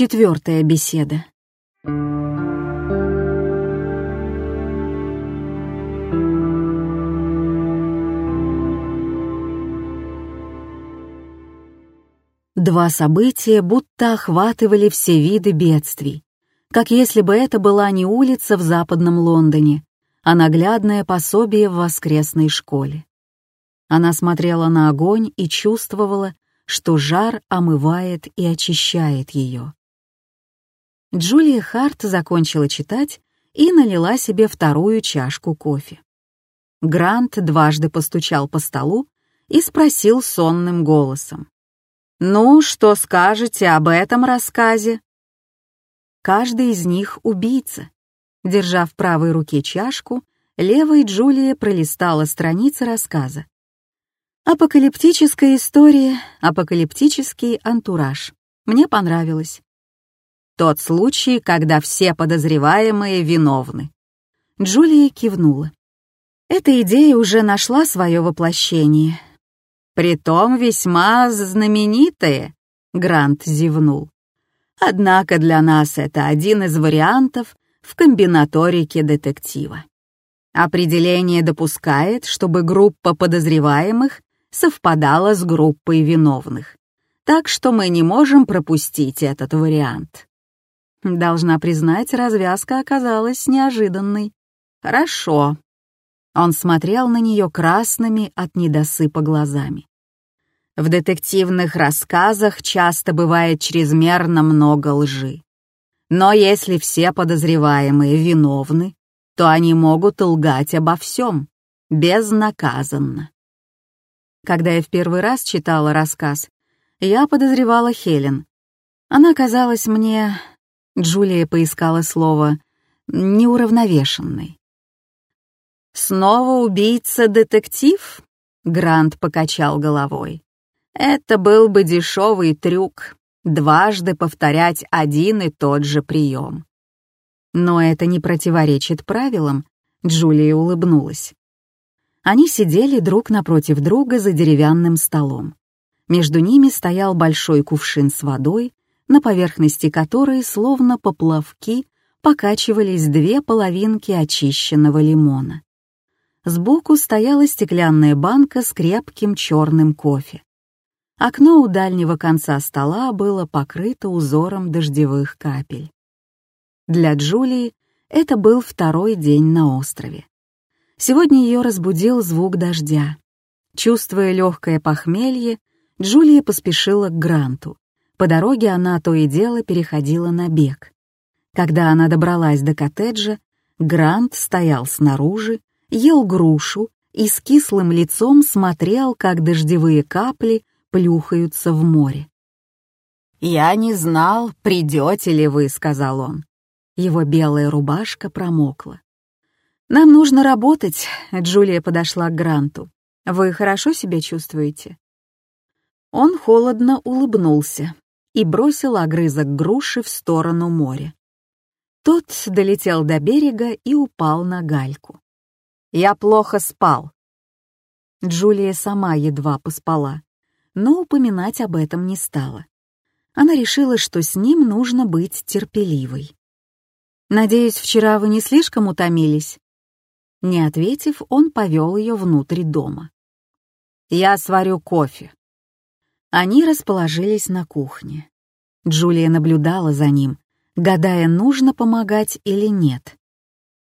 Четвертая беседа. Два события будто охватывали все виды бедствий, как если бы это была не улица в западном Лондоне, а наглядное пособие в воскресной школе. Она смотрела на огонь и чувствовала, что жар омывает и очищает ее. Джулия Харт закончила читать и налила себе вторую чашку кофе. Грант дважды постучал по столу и спросил сонным голосом. «Ну, что скажете об этом рассказе?» Каждый из них убийца. Держа в правой руке чашку, левой Джулия пролистала страницы рассказа. Апокалиптическая история, апокалиптический антураж. Мне понравилось. Тот случай, когда все подозреваемые виновны. Джулия кивнула. Эта идея уже нашла свое воплощение. Притом весьма знаменитое, Грант зевнул. Однако для нас это один из вариантов в комбинаторике детектива. Определение допускает, чтобы группа подозреваемых совпадала с группой виновных. Так что мы не можем пропустить этот вариант. Должна признать, развязка оказалась неожиданной. Хорошо. Он смотрел на нее красными от недосыпа глазами. В детективных рассказах часто бывает чрезмерно много лжи. Но если все подозреваемые виновны, то они могут лгать обо всем, безнаказанно. Когда я в первый раз читала рассказ, я подозревала Хелен. Она казалась мне... Джулия поискала слово «неуравновешенной». «Снова убийца-детектив?» — Грант покачал головой. «Это был бы дешевый трюк, дважды повторять один и тот же прием». «Но это не противоречит правилам», — Джулия улыбнулась. Они сидели друг напротив друга за деревянным столом. Между ними стоял большой кувшин с водой, на поверхности которой, словно поплавки, покачивались две половинки очищенного лимона. Сбоку стояла стеклянная банка с крепким черным кофе. Окно у дальнего конца стола было покрыто узором дождевых капель. Для Джулии это был второй день на острове. Сегодня ее разбудил звук дождя. Чувствуя легкое похмелье, Джулия поспешила к Гранту. По дороге она то и дело переходила на бег. Когда она добралась до коттеджа, Грант стоял снаружи, ел грушу и с кислым лицом смотрел, как дождевые капли плюхаются в море. «Я не знал, придете ли вы», — сказал он. Его белая рубашка промокла. «Нам нужно работать», — Джулия подошла к Гранту. «Вы хорошо себя чувствуете?» Он холодно улыбнулся и бросил огрызок груши в сторону моря. Тот долетел до берега и упал на гальку. «Я плохо спал». Джулия сама едва поспала, но упоминать об этом не стала. Она решила, что с ним нужно быть терпеливой. «Надеюсь, вчера вы не слишком утомились?» Не ответив, он повел ее внутрь дома. «Я сварю кофе». Они расположились на кухне. Джулия наблюдала за ним, гадая, нужно помогать или нет.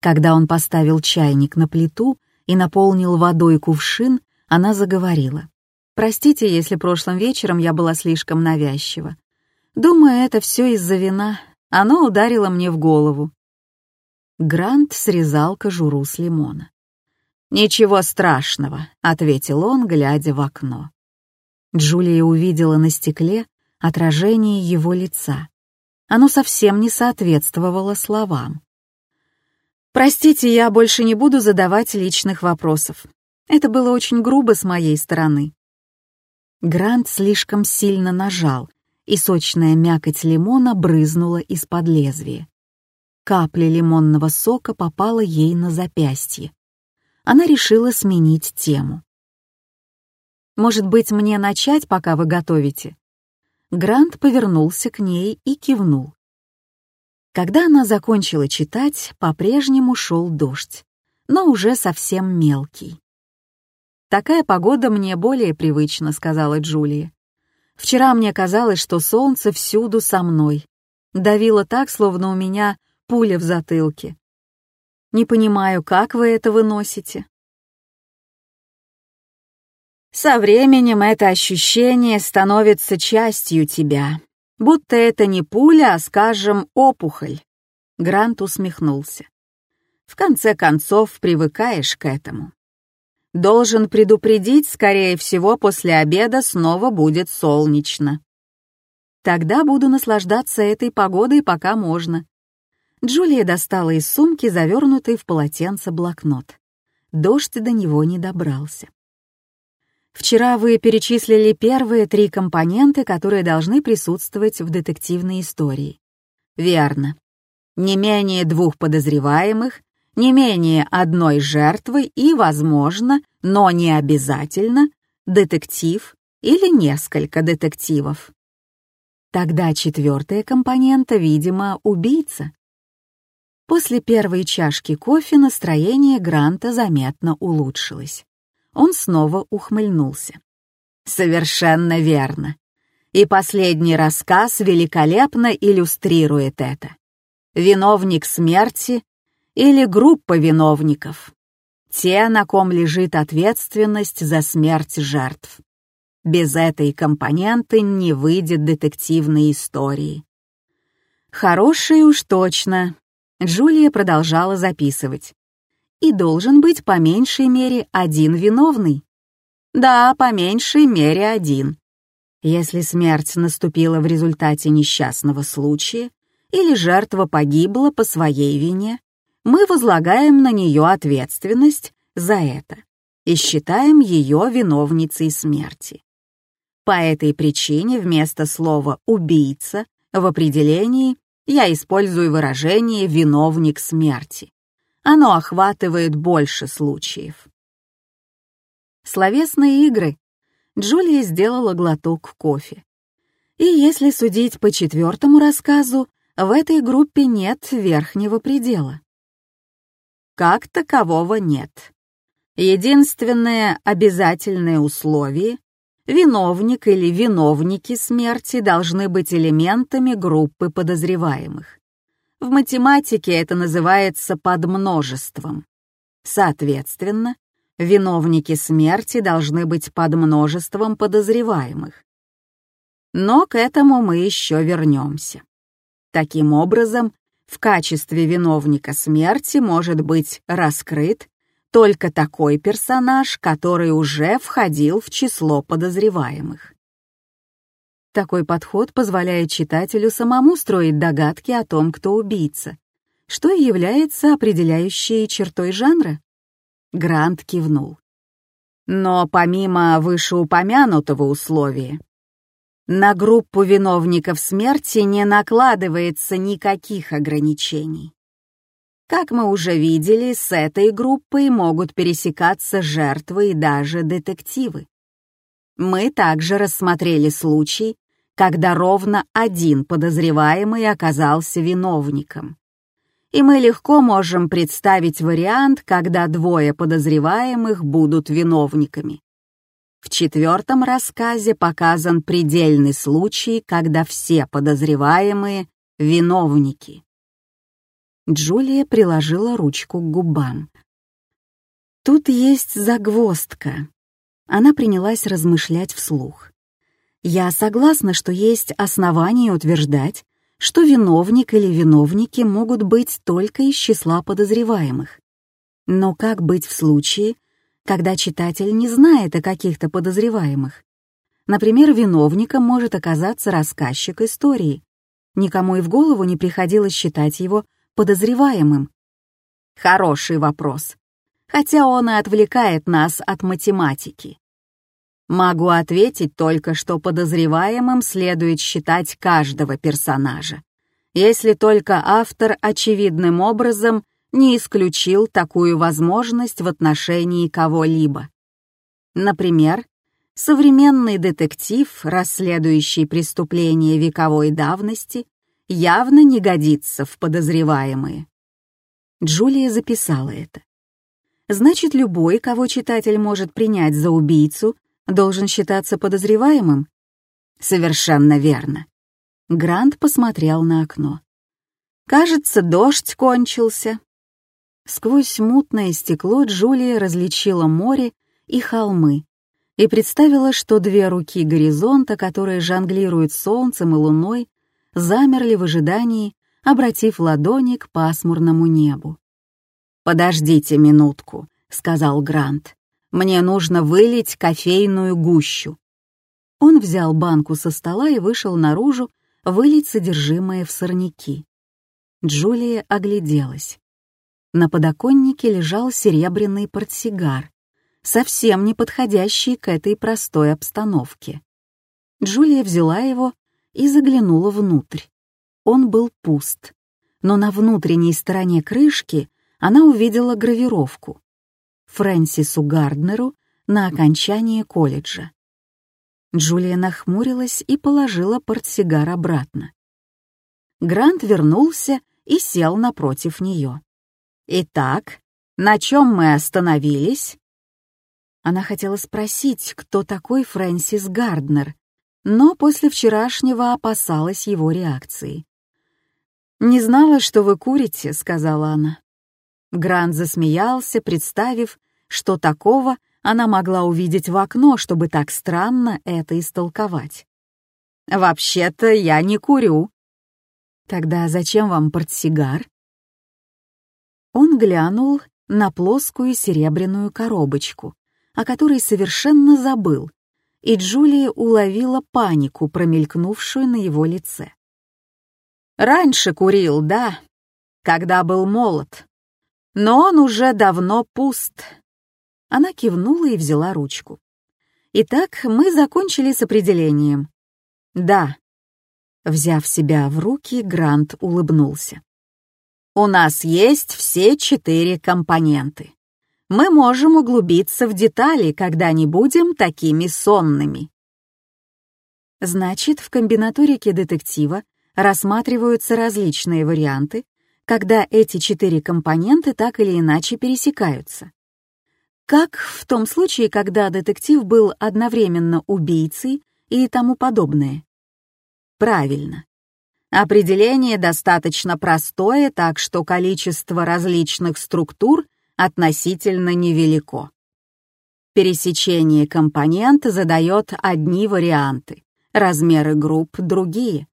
Когда он поставил чайник на плиту и наполнил водой кувшин, она заговорила. «Простите, если прошлым вечером я была слишком навязчива. Думаю, это все из-за вина. Оно ударило мне в голову. Грант срезал кожуру с лимона. «Ничего страшного», — ответил он, глядя в окно. Джулия увидела на стекле отражение его лица. Оно совсем не соответствовало словам. «Простите, я больше не буду задавать личных вопросов. Это было очень грубо с моей стороны». Грант слишком сильно нажал, и сочная мякоть лимона брызнула из-под лезвия. Капля лимонного сока попала ей на запястье. Она решила сменить тему. «Может быть, мне начать, пока вы готовите?» Грант повернулся к ней и кивнул. Когда она закончила читать, по-прежнему шел дождь, но уже совсем мелкий. «Такая погода мне более привычна», — сказала Джулия. «Вчера мне казалось, что солнце всюду со мной. Давило так, словно у меня пуля в затылке. Не понимаю, как вы это выносите?» Со временем это ощущение становится частью тебя, будто это не пуля, а, скажем, опухоль. Грант усмехнулся. В конце концов, привыкаешь к этому. Должен предупредить, скорее всего, после обеда снова будет солнечно. Тогда буду наслаждаться этой погодой, пока можно. Джулия достала из сумки завернутый в полотенце блокнот. Дождь до него не добрался. Вчера вы перечислили первые три компоненты, которые должны присутствовать в детективной истории. Верно. Не менее двух подозреваемых, не менее одной жертвы и, возможно, но не обязательно, детектив или несколько детективов. Тогда четвертая компонента, видимо, убийца. После первой чашки кофе настроение Гранта заметно улучшилось. Он снова ухмыльнулся. «Совершенно верно. И последний рассказ великолепно иллюстрирует это. Виновник смерти или группа виновников. Те, на ком лежит ответственность за смерть жертв. Без этой компоненты не выйдет детективной истории. Хорошие уж точно. Джулия продолжала записывать и должен быть по меньшей мере один виновный. Да, по меньшей мере один. Если смерть наступила в результате несчастного случая или жертва погибла по своей вине, мы возлагаем на нее ответственность за это и считаем ее виновницей смерти. По этой причине вместо слова «убийца» в определении я использую выражение «виновник смерти» оно охватывает больше случаев. Словесные игры. Джулия сделала глоток кофе. И если судить по четвертому рассказу, в этой группе нет верхнего предела. Как такового нет. Единственное обязательное условие — виновник или виновники смерти должны быть элементами группы подозреваемых. В математике это называется подмножеством. Соответственно, виновники смерти должны быть подмножеством подозреваемых. Но к этому мы еще вернемся. Таким образом, в качестве виновника смерти может быть раскрыт только такой персонаж, который уже входил в число подозреваемых. Такой подход позволяет читателю самому строить догадки о том, кто убийца, что и является определяющей чертой жанра. Грант кивнул. Но помимо вышеупомянутого условия, на группу виновников смерти не накладывается никаких ограничений. Как мы уже видели, с этой группой могут пересекаться жертвы и даже детективы. Мы также рассмотрели случай, когда ровно один подозреваемый оказался виновником. И мы легко можем представить вариант, когда двое подозреваемых будут виновниками. В четвертом рассказе показан предельный случай, когда все подозреваемые — виновники. Джулия приложила ручку к губам. Тут есть загвоздка. Она принялась размышлять вслух. Я согласна, что есть основания утверждать, что виновник или виновники могут быть только из числа подозреваемых. Но как быть в случае, когда читатель не знает о каких-то подозреваемых? Например, виновником может оказаться рассказчик истории. Никому и в голову не приходилось считать его подозреваемым. Хороший вопрос, хотя он и отвлекает нас от математики. Могу ответить только, что подозреваемым следует считать каждого персонажа, если только автор очевидным образом не исключил такую возможность в отношении кого-либо. Например, Современный детектив, расследующий преступления вековой давности, явно не годится в подозреваемые. Джулия записала это. Значит, любой, кого читатель может принять за убийцу, должен считаться подозреваемым? Совершенно верно. Грант посмотрел на окно. Кажется, дождь кончился. Сквозь мутное стекло Джулия различила море и холмы и представила, что две руки горизонта, которые жонглируют солнцем и луной, замерли в ожидании, обратив ладони к пасмурному небу. «Подождите минутку», — сказал Грант. «Мне нужно вылить кофейную гущу». Он взял банку со стола и вышел наружу вылить содержимое в сорняки. Джулия огляделась. На подоконнике лежал серебряный портсигар, совсем не подходящий к этой простой обстановке. Джулия взяла его и заглянула внутрь. Он был пуст, но на внутренней стороне крышки она увидела гравировку Фрэнсису Гарднеру на окончании колледжа. Джулия нахмурилась и положила портсигар обратно. Грант вернулся и сел напротив нее. «Итак, на чем мы остановились?» Она хотела спросить, кто такой Фрэнсис Гарднер, но после вчерашнего опасалась его реакции. «Не знала, что вы курите», — сказала она. Грант засмеялся, представив, что такого она могла увидеть в окно, чтобы так странно это истолковать. «Вообще-то я не курю». «Тогда зачем вам портсигар?» Он глянул на плоскую серебряную коробочку, о которой совершенно забыл, и Джулия уловила панику, промелькнувшую на его лице. «Раньше курил, да, когда был молод, но он уже давно пуст». Она кивнула и взяла ручку. «Итак, мы закончили с определением». «Да». Взяв себя в руки, Грант улыбнулся. «У нас есть все четыре компоненты. Мы можем углубиться в детали, когда не будем такими сонными». Значит, в комбинаторике детектива рассматриваются различные варианты, когда эти четыре компонента так или иначе пересекаются. Как в том случае, когда детектив был одновременно убийцей и тому подобное. Правильно. Определение достаточно простое, так что количество различных структур относительно невелико. Пересечение компонента задает одни варианты, размеры групп — другие.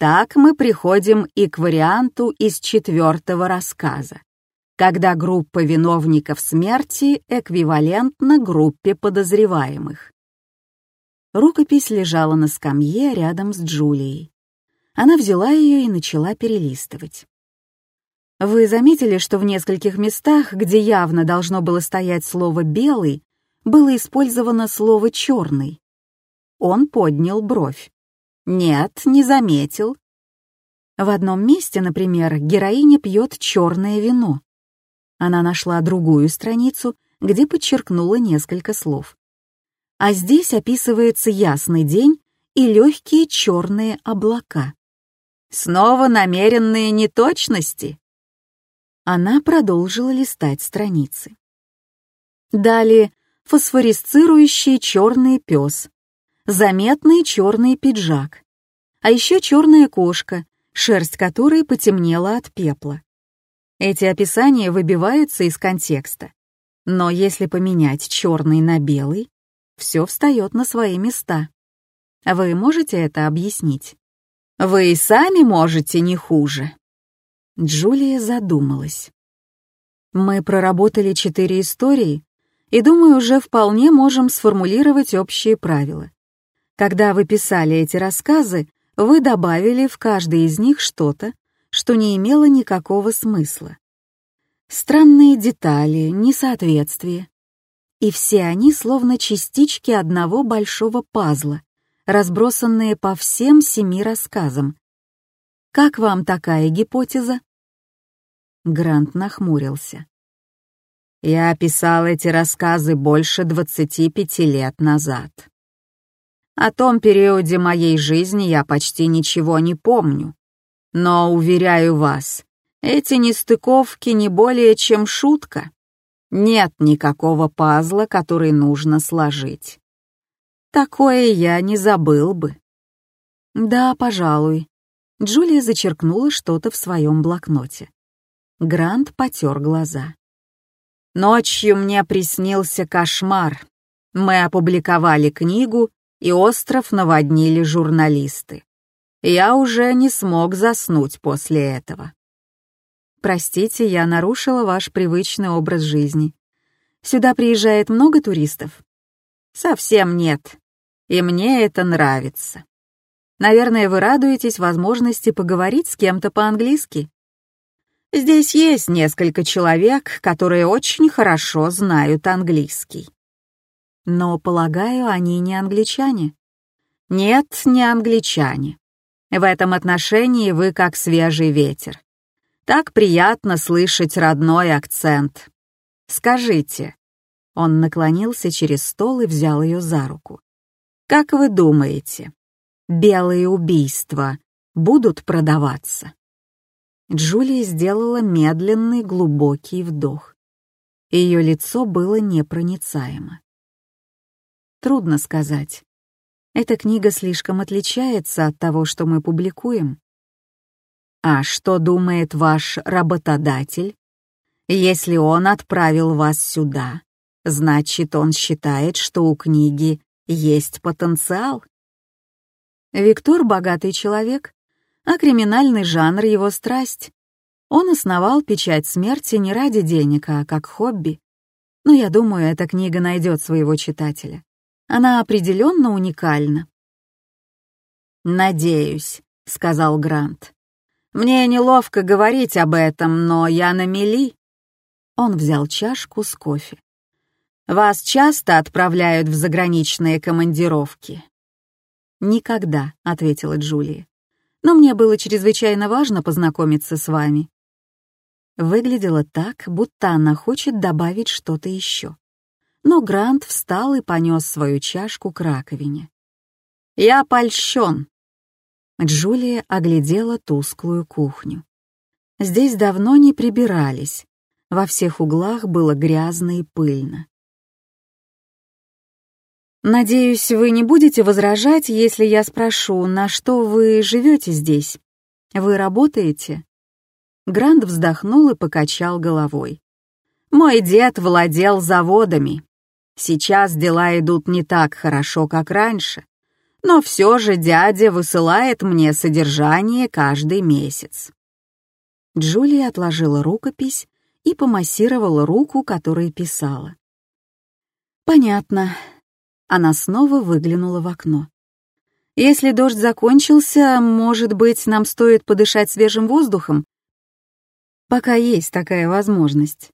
Так мы приходим и к варианту из четвертого рассказа, когда группа виновников смерти эквивалентна группе подозреваемых. Рукопись лежала на скамье рядом с Джулией. Она взяла ее и начала перелистывать. Вы заметили, что в нескольких местах, где явно должно было стоять слово «белый», было использовано слово «черный»? Он поднял бровь. Нет, не заметил. В одном месте, например, героиня пьет черное вино. Она нашла другую страницу, где подчеркнула несколько слов. А здесь описывается ясный день и легкие черные облака. Снова намеренные неточности. Она продолжила листать страницы. Далее фосфорисцирующий черный пес, заметный черный пиджак, а еще черная кошка, шерсть которой потемнела от пепла. Эти описания выбиваются из контекста. Но если поменять черный на белый, все встает на свои места. Вы можете это объяснить? Вы и сами можете не хуже. Джулия задумалась. Мы проработали четыре истории, и, думаю, уже вполне можем сформулировать общие правила. Когда вы писали эти рассказы, вы добавили в каждый из них что-то, что не имело никакого смысла. Странные детали, несоответствия. И все они словно частички одного большого пазла, разбросанные по всем семи рассказам. Как вам такая гипотеза? Грант нахмурился. Я писал эти рассказы больше 25 лет назад. О том периоде моей жизни я почти ничего не помню. Но, уверяю вас, эти нестыковки не более чем шутка. Нет никакого пазла, который нужно сложить. Такое я не забыл бы. Да, пожалуй. Джулия зачеркнула что-то в своем блокноте. Грант потер глаза. Ночью мне приснился кошмар. Мы опубликовали книгу, и остров наводнили журналисты. Я уже не смог заснуть после этого. Простите, я нарушила ваш привычный образ жизни. Сюда приезжает много туристов? Совсем нет. И мне это нравится. Наверное, вы радуетесь возможности поговорить с кем-то по-английски. Здесь есть несколько человек, которые очень хорошо знают английский. Но, полагаю, они не англичане. Нет, не англичане. В этом отношении вы как свежий ветер. Так приятно слышать родной акцент. Скажите. Он наклонился через стол и взял ее за руку. Как вы думаете, белые убийства будут продаваться? Джулия сделала медленный глубокий вдох. Ее лицо было непроницаемо. Трудно сказать. Эта книга слишком отличается от того, что мы публикуем. А что думает ваш работодатель? Если он отправил вас сюда, значит, он считает, что у книги есть потенциал. Виктор — богатый человек, а криминальный жанр — его страсть. Он основал «Печать смерти» не ради денег, а как хобби. Но я думаю, эта книга найдет своего читателя. Она определенно уникальна. «Надеюсь», — сказал Грант. Мне неловко говорить об этом, но я на мели. Он взял чашку с кофе. Вас часто отправляют в заграничные командировки? Никогда, ответила Джулия. Но мне было чрезвычайно важно познакомиться с вами. Выглядело так, будто она хочет добавить что-то еще. Но Грант встал и понес свою чашку к раковине. «Я польщен», Джулия оглядела тусклую кухню. Здесь давно не прибирались, во всех углах было грязно и пыльно. «Надеюсь, вы не будете возражать, если я спрошу, на что вы живете здесь? Вы работаете?» Грант вздохнул и покачал головой. «Мой дед владел заводами. Сейчас дела идут не так хорошо, как раньше но все же дядя высылает мне содержание каждый месяц. Джулия отложила рукопись и помассировала руку, которой писала. «Понятно». Она снова выглянула в окно. «Если дождь закончился, может быть, нам стоит подышать свежим воздухом? Пока есть такая возможность».